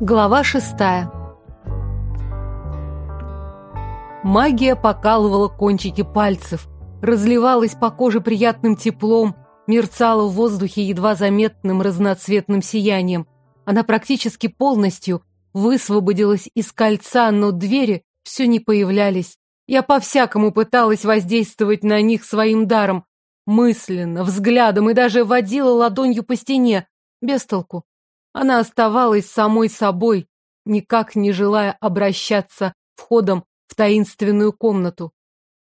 Глава шестая Магия покалывала кончики пальцев, разливалась по коже приятным теплом, мерцала в воздухе едва заметным разноцветным сиянием. Она практически полностью высвободилась из кольца, но двери все не появлялись. Я по-всякому пыталась воздействовать на них своим даром, мысленно, взглядом и даже водила ладонью по стене. Без толку. Она оставалась самой собой, никак не желая обращаться входом в таинственную комнату.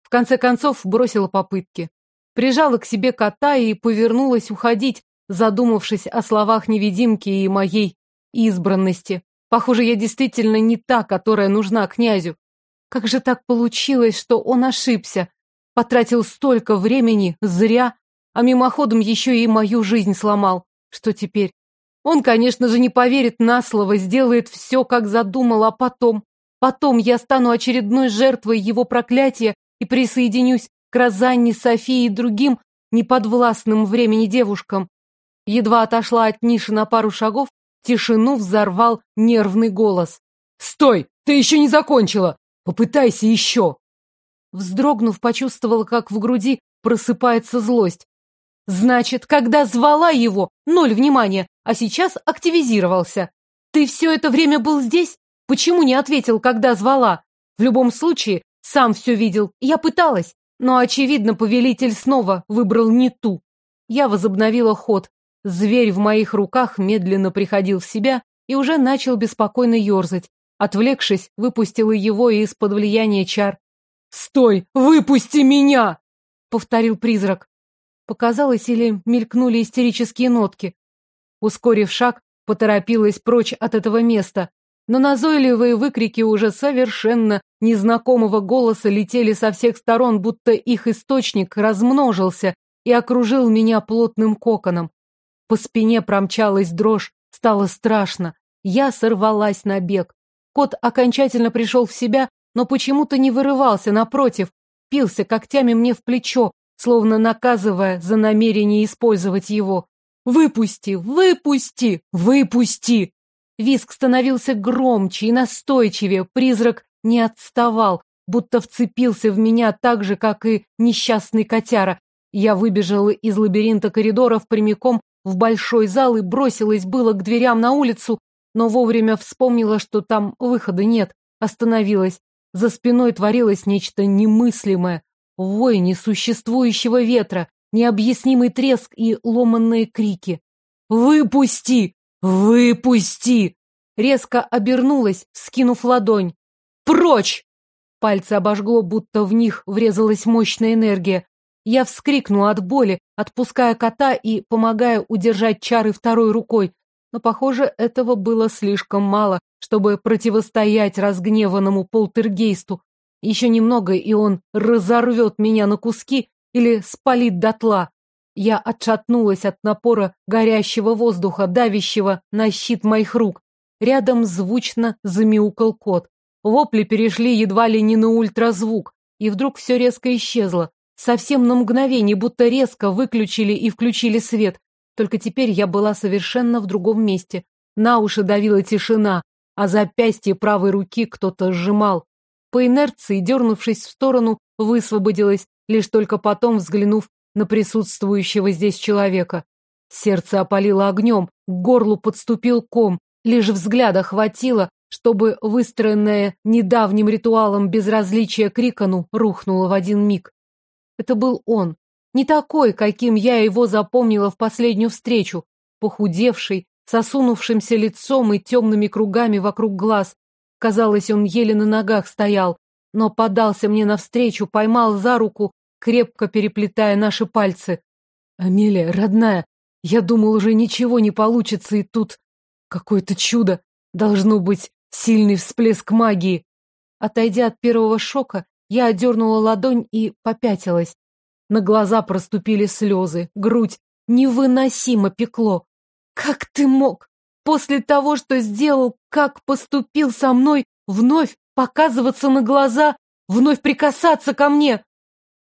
В конце концов бросила попытки. Прижала к себе кота и повернулась уходить, задумавшись о словах невидимки и моей избранности. Похоже, я действительно не та, которая нужна князю. Как же так получилось, что он ошибся? Потратил столько времени зря, а мимоходом еще и мою жизнь сломал. Что теперь? Он, конечно же, не поверит на слово, сделает все, как задумал, а потом... Потом я стану очередной жертвой его проклятия и присоединюсь к Розанне, Софии и другим неподвластным времени девушкам. Едва отошла от ниши на пару шагов, тишину взорвал нервный голос. «Стой! Ты еще не закончила! Попытайся еще!» Вздрогнув, почувствовала, как в груди просыпается злость. Значит, когда звала его, ноль внимания, а сейчас активизировался. Ты все это время был здесь? Почему не ответил, когда звала? В любом случае, сам все видел. Я пыталась, но, очевидно, повелитель снова выбрал не ту. Я возобновила ход. Зверь в моих руках медленно приходил в себя и уже начал беспокойно ерзать. Отвлекшись, выпустила его из-под влияния чар. «Стой! Выпусти меня!» — повторил призрак. Показалось, или мелькнули истерические нотки. Ускорив шаг, поторопилась прочь от этого места, но назойливые выкрики уже совершенно незнакомого голоса летели со всех сторон, будто их источник размножился и окружил меня плотным коконом. По спине промчалась дрожь, стало страшно. Я сорвалась на бег. Кот окончательно пришел в себя, но почему-то не вырывался, напротив, пился когтями мне в плечо, словно наказывая за намерение использовать его. «Выпусти! Выпусти! Выпусти!» Виск становился громче и настойчивее, призрак не отставал, будто вцепился в меня так же, как и несчастный котяра. Я выбежала из лабиринта коридоров прямиком в большой зал и бросилась было к дверям на улицу, но вовремя вспомнила, что там выхода нет, остановилась. За спиной творилось нечто немыслимое. Вой несуществующего ветра, необъяснимый треск и ломанные крики. «Выпусти! Выпусти!» Резко обернулась, скинув ладонь. «Прочь!» Пальцы обожгло, будто в них врезалась мощная энергия. Я вскрикнула от боли, отпуская кота и помогая удержать чары второй рукой. Но, похоже, этого было слишком мало, чтобы противостоять разгневанному полтергейсту. Еще немного, и он разорвет меня на куски или спалит дотла. Я отшатнулась от напора горящего воздуха, давящего на щит моих рук. Рядом звучно замяукал кот. Вопли перешли едва ли не на ультразвук, и вдруг все резко исчезло. Совсем на мгновение, будто резко выключили и включили свет. Только теперь я была совершенно в другом месте. На уши давила тишина, а запястье правой руки кто-то сжимал. По инерции, дернувшись в сторону, высвободилась, лишь только потом взглянув на присутствующего здесь человека. Сердце опалило огнем, к горлу подступил ком, лишь взгляда хватило, чтобы выстроенное недавним ритуалом безразличие к рухнуло в один миг. Это был он, не такой, каким я его запомнила в последнюю встречу, похудевший, сосунувшимся лицом и темными кругами вокруг глаз. Казалось, он еле на ногах стоял, но подался мне навстречу, поймал за руку, крепко переплетая наши пальцы. «Амелия, родная, я думал, уже ничего не получится, и тут какое-то чудо. Должно быть сильный всплеск магии». Отойдя от первого шока, я одернула ладонь и попятилась. На глаза проступили слезы, грудь невыносимо пекло. Как ты мог? После того, что сделал, как поступил со мной, вновь показываться на глаза, вновь прикасаться ко мне?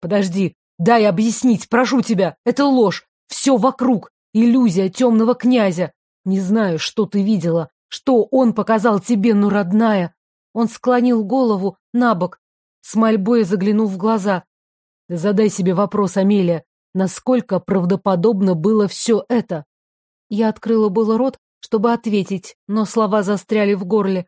Подожди, дай объяснить, прошу тебя, это ложь, все вокруг, иллюзия темного князя. Не знаю, что ты видела, Что он показал тебе, ну, родная? Он склонил голову на бок, с мольбой заглянув в глаза. Задай себе вопрос, Амелия, насколько правдоподобно было все это? Я открыла было рот, чтобы ответить, но слова застряли в горле.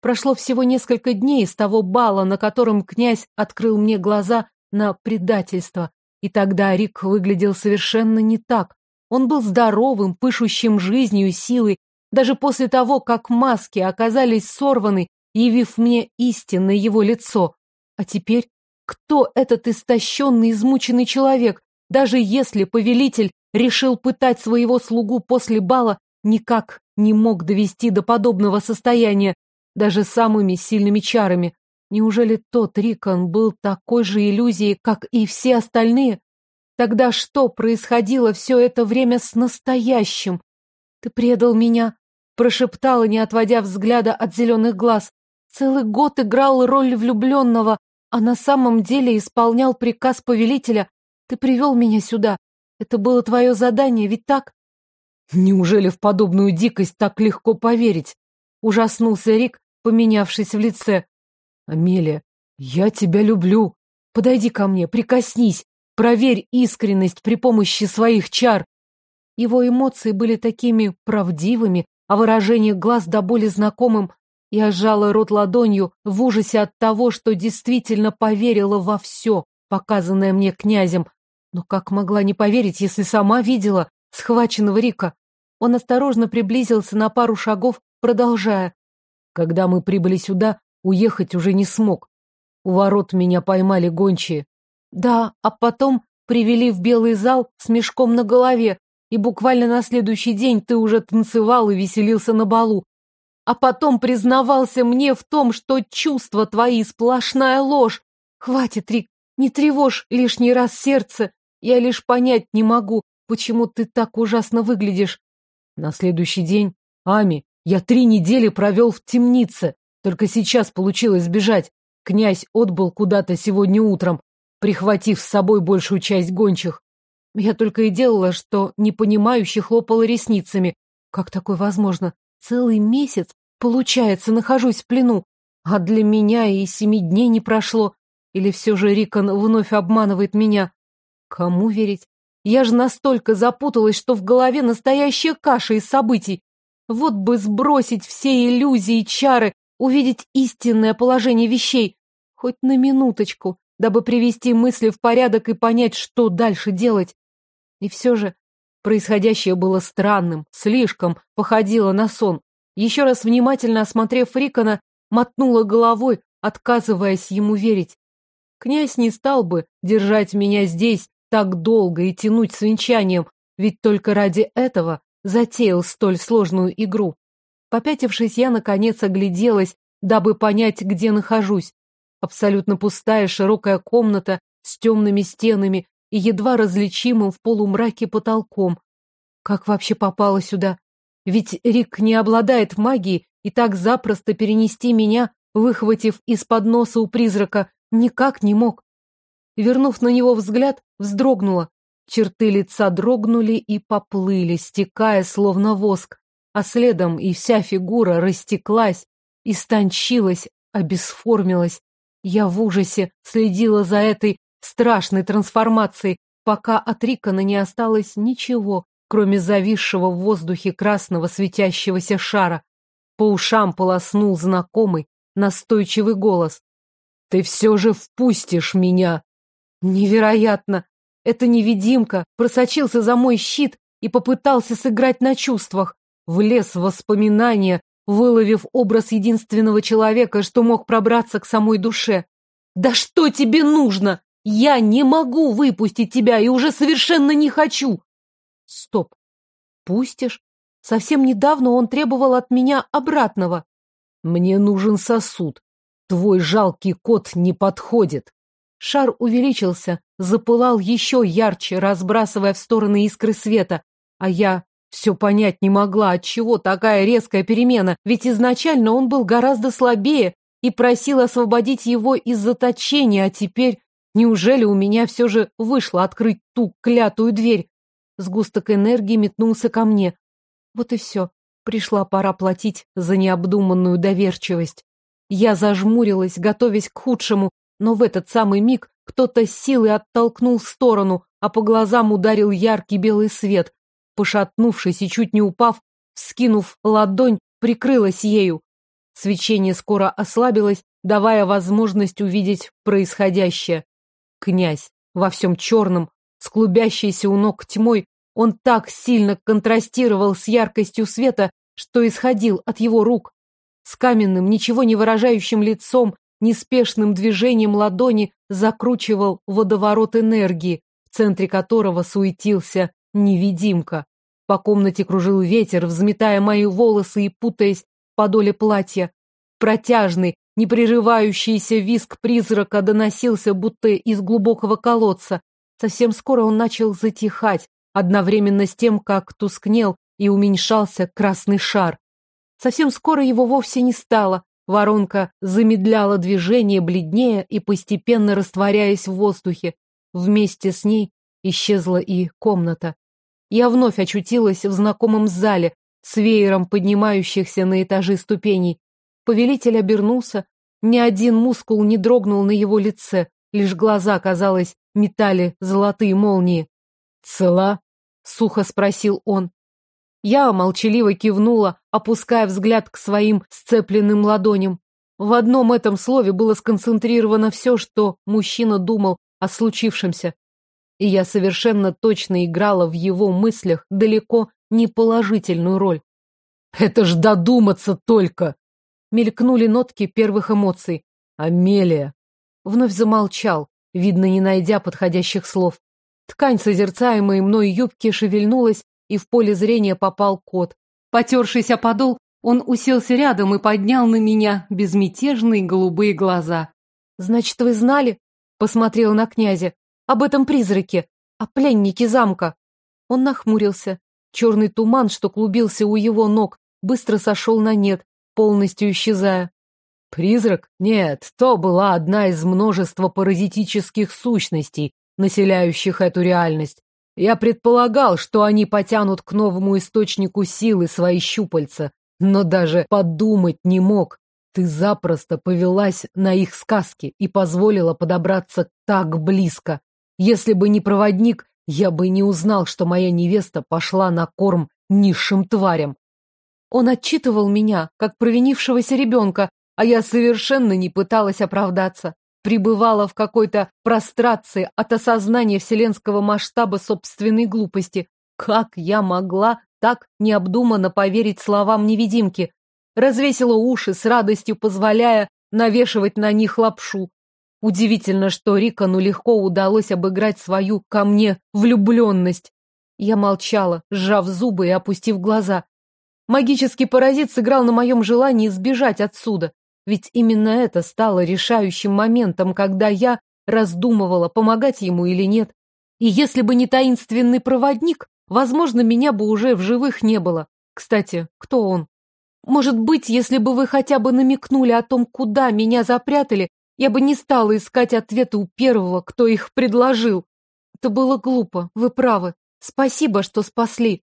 Прошло всего несколько дней с того бала, на котором князь открыл мне глаза на предательство. И тогда Рик выглядел совершенно не так. Он был здоровым, пышущим жизнью и силой, даже после того, как маски оказались сорваны, явив мне истинное его лицо. А теперь кто этот истощенный, измученный человек? Даже если повелитель решил пытать своего слугу после бала, никак не мог довести до подобного состояния, даже самыми сильными чарами. Неужели тот Рикон был такой же иллюзией, как и все остальные? Тогда что происходило все это время с настоящим? Ты предал меня, прошептала, не отводя взгляда от зеленых глаз. Целый год играл роль влюбленного, а на самом деле исполнял приказ повелителя. Ты привел меня сюда. Это было твое задание, ведь так? Неужели в подобную дикость так легко поверить? Ужаснулся Рик, поменявшись в лице. Амелия, я тебя люблю. Подойди ко мне, прикоснись, проверь искренность при помощи своих чар. Его эмоции были такими правдивыми, а выражение глаз до боли знакомым. Я сжала рот ладонью в ужасе от того, что действительно поверила во все, показанное мне князем. Но как могла не поверить, если сама видела схваченного Рика? Он осторожно приблизился на пару шагов, продолжая. Когда мы прибыли сюда, уехать уже не смог. У ворот меня поймали гончие. Да, а потом привели в белый зал с мешком на голове, и буквально на следующий день ты уже танцевал и веселился на балу. А потом признавался мне в том, что чувства твои сплошная ложь. Хватит, Рик, не тревожь лишний раз сердце. Я лишь понять не могу, почему ты так ужасно выглядишь. На следующий день, Ами, я три недели провел в темнице. Только сейчас получилось сбежать. Князь отбыл куда-то сегодня утром, прихватив с собой большую часть гончих. Я только и делала, что непонимающе хлопала ресницами. Как такое возможно? Целый месяц, получается, нахожусь в плену. А для меня и семи дней не прошло. Или все же Рикон вновь обманывает меня? Кому верить? Я же настолько запуталась, что в голове настоящая каша из событий. Вот бы сбросить все иллюзии и чары, увидеть истинное положение вещей. Хоть на минуточку, дабы привести мысли в порядок и понять, что дальше делать. И все же происходящее было странным, слишком походило на сон. Еще раз внимательно осмотрев Рикона, мотнула головой, отказываясь ему верить. Князь не стал бы держать меня здесь так долго и тянуть с венчанием, ведь только ради этого затеял столь сложную игру. Попятившись, я, наконец, огляделась, дабы понять, где нахожусь. Абсолютно пустая широкая комната с темными стенами, и едва различимым в полумраке потолком. Как вообще попала сюда? Ведь Рик не обладает магией, и так запросто перенести меня, выхватив из-под носа у призрака, никак не мог. Вернув на него взгляд, вздрогнула. Черты лица дрогнули и поплыли, стекая, словно воск, а следом и вся фигура растеклась, истончилась, обесформилась. Я в ужасе следила за этой страшной трансформации, пока от Рикона не осталось ничего, кроме зависшего в воздухе красного светящегося шара. По ушам полоснул знакомый, настойчивый голос. «Ты все же впустишь меня!» Невероятно! Это невидимка просочился за мой щит и попытался сыграть на чувствах. Влез в воспоминания, выловив образ единственного человека, что мог пробраться к самой душе. «Да что тебе нужно? Я не могу выпустить тебя и уже совершенно не хочу. Стоп. Пустишь? Совсем недавно он требовал от меня обратного. Мне нужен сосуд. Твой жалкий кот не подходит. Шар увеличился, запылал еще ярче, разбрасывая в стороны искры света. А я все понять не могла, от чего такая резкая перемена, ведь изначально он был гораздо слабее и просил освободить его из заточения, а теперь Неужели у меня все же вышло открыть ту клятую дверь? Сгусток энергии метнулся ко мне. Вот и все. Пришла пора платить за необдуманную доверчивость. Я зажмурилась, готовясь к худшему, но в этот самый миг кто-то силой оттолкнул в сторону, а по глазам ударил яркий белый свет. Пошатнувшись и чуть не упав, вскинув ладонь, прикрылась ею. Свечение скоро ослабилось, давая возможность увидеть происходящее. Князь во всем черном, с клубящейся у ног тьмой, он так сильно контрастировал с яркостью света, что исходил от его рук. С каменным, ничего не выражающим лицом, неспешным движением ладони закручивал водоворот энергии, в центре которого суетился невидимка. По комнате кружил ветер, взметая мои волосы и путаясь в подоле платья. Протяжный, непрерывающийся виск призрака доносился будто из глубокого колодца. Совсем скоро он начал затихать, одновременно с тем, как тускнел и уменьшался красный шар. Совсем скоро его вовсе не стало. Воронка замедляла движение, бледнее и постепенно растворяясь в воздухе. Вместе с ней исчезла и комната. Я вновь очутилась в знакомом зале, с веером поднимающихся на этажи ступеней. Повелитель обернулся. Ни один мускул не дрогнул на его лице, лишь глаза, казалось, метали золотые молнии. «Цела?» — сухо спросил он. Я молчаливо кивнула, опуская взгляд к своим сцепленным ладоням. В одном этом слове было сконцентрировано все, что мужчина думал о случившемся. И я совершенно точно играла в его мыслях далеко не положительную роль. «Это ж додуматься только!» Мелькнули нотки первых эмоций. «Амелия!» Вновь замолчал, видно, не найдя подходящих слов. Ткань созерцаемой мной юбки шевельнулась, и в поле зрения попал кот. Потершись о подол, он уселся рядом и поднял на меня безмятежные голубые глаза. «Значит, вы знали?» — посмотрел на князя. «Об этом призраке, о пленнике замка». Он нахмурился. Черный туман, что клубился у его ног, быстро сошел на нет, полностью исчезая. Призрак? Нет, то была одна из множества паразитических сущностей, населяющих эту реальность. Я предполагал, что они потянут к новому источнику силы свои щупальца, но даже подумать не мог. Ты запросто повелась на их сказки и позволила подобраться так близко. Если бы не проводник, я бы не узнал, что моя невеста пошла на корм низшим тварям. Он отчитывал меня, как провинившегося ребенка, а я совершенно не пыталась оправдаться пребывала в какой-то прострации от осознания вселенского масштаба собственной глупости. Как я могла так необдуманно поверить словам невидимки? Развесила уши, с радостью позволяя навешивать на них лапшу. Удивительно, что Рикону легко удалось обыграть свою ко мне влюбленность. Я молчала, сжав зубы и опустив глаза. Магический паразит сыграл на моем желании сбежать отсюда. Ведь именно это стало решающим моментом, когда я раздумывала, помогать ему или нет. И если бы не таинственный проводник, возможно, меня бы уже в живых не было. Кстати, кто он? Может быть, если бы вы хотя бы намекнули о том, куда меня запрятали, я бы не стала искать ответы у первого, кто их предложил. Это было глупо, вы правы. Спасибо, что спасли.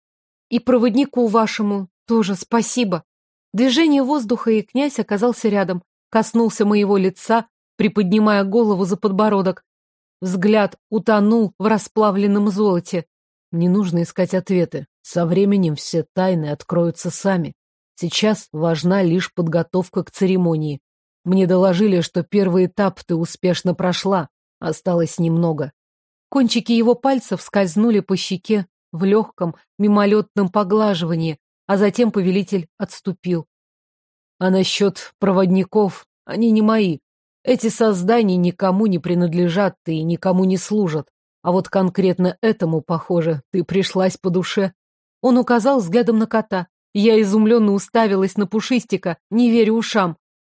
И проводнику вашему тоже спасибо. Движение воздуха, и князь оказался рядом, коснулся моего лица, приподнимая голову за подбородок. Взгляд утонул в расплавленном золоте. Не нужно искать ответы. Со временем все тайны откроются сами. Сейчас важна лишь подготовка к церемонии. Мне доложили, что первый этап ты успешно прошла. Осталось немного. Кончики его пальцев скользнули по щеке в легком, мимолетном поглаживании, а затем повелитель отступил. А насчет проводников, они не мои. Эти создания никому не принадлежат и никому не служат. А вот конкретно этому, похоже, ты пришлась по душе. Он указал взглядом на кота. Я изумленно уставилась на Пушистика, не веря ушам.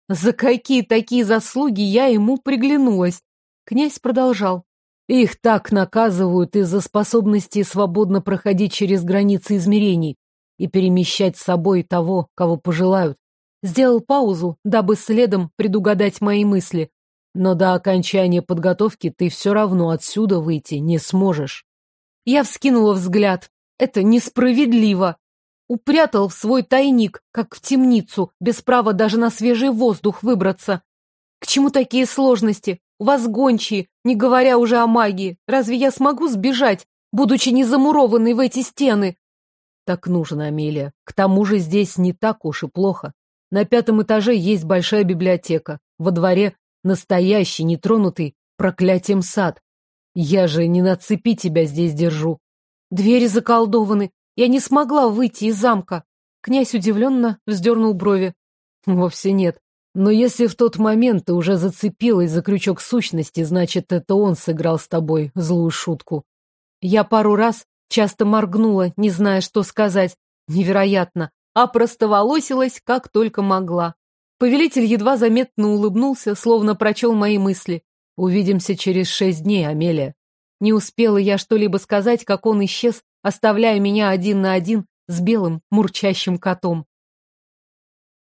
За какие такие заслуги я ему приглянулась? Князь продолжал. Их так наказывают из-за способности свободно проходить через границы измерений и перемещать с собой того, кого пожелают. Сделал паузу, дабы следом предугадать мои мысли. Но до окончания подготовки ты все равно отсюда выйти не сможешь. Я вскинула взгляд. Это несправедливо. упрятал в свой тайник, как в темницу, без права даже на свежий воздух выбраться. К чему такие сложности? У вас гончие, не говоря уже о магии. Разве я смогу сбежать, будучи не замурованной в эти стены? Так нужно, Амелия. К тому же здесь не так уж и плохо. На пятом этаже есть большая библиотека. Во дворе настоящий, нетронутый проклятием сад. Я же не на цепи тебя здесь держу. Двери заколдованы. Я не смогла выйти из замка. Князь удивленно вздернул брови. Вовсе нет. Но если в тот момент ты уже зацепилась за крючок сущности, значит, это он сыграл с тобой злую шутку. Я пару раз часто моргнула, не зная, что сказать. Невероятно. А простоволосилась, как только могла. Повелитель едва заметно улыбнулся, словно прочел мои мысли. «Увидимся через шесть дней, Амелия». Не успела я что-либо сказать, как он исчез, оставляя меня один на один с белым мурчащим котом.